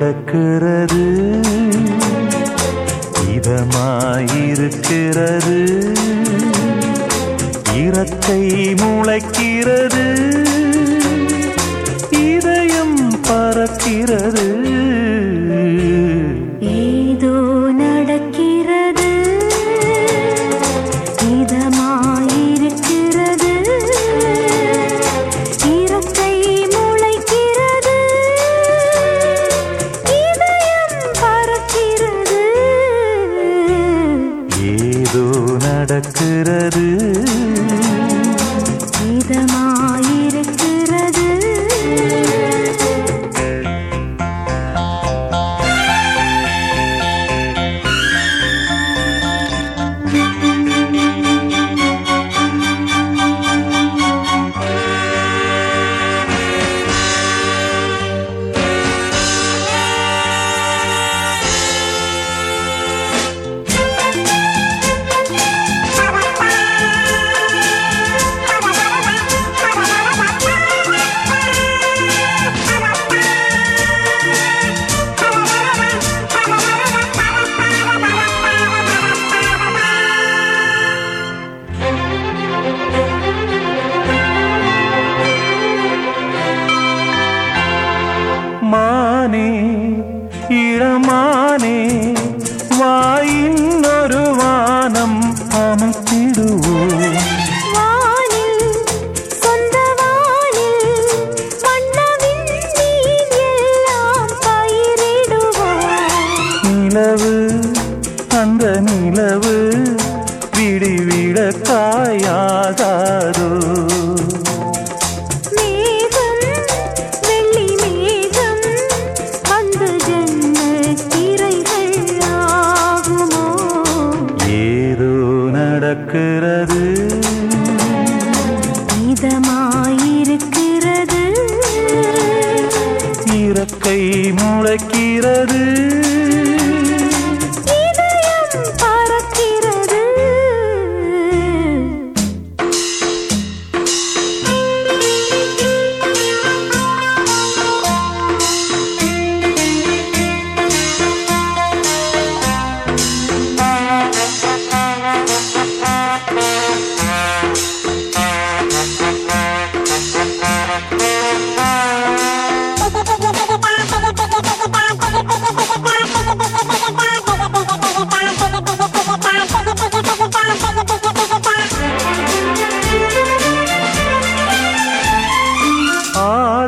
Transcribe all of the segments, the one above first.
நடக்கிறது. இதமாயிருக்கிறது. இரத்தை முளைக்கிறது. நடக்கிறது கிடக்கும்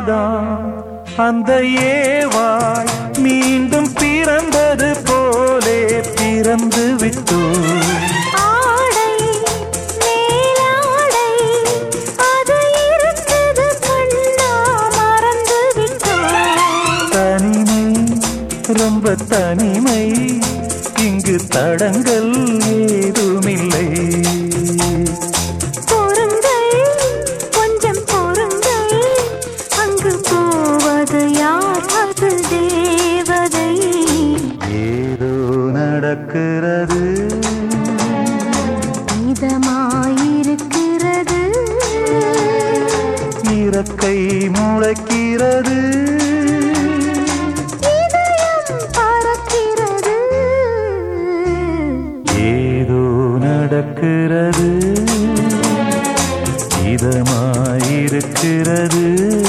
மாதாம் அந்த ஏவாய் மீண்டும் பிறந்தது போலே பிறந்து விட்டோ? ரொம்ப தனிமை இங்கு தடங்கள் ஏதோ? நடக்கிறது இதமாயிருக்கிறது. இறக்கை முளைக்கிறது. ஏதோ நடக்கிறது. இதமாயிருக்கிறது.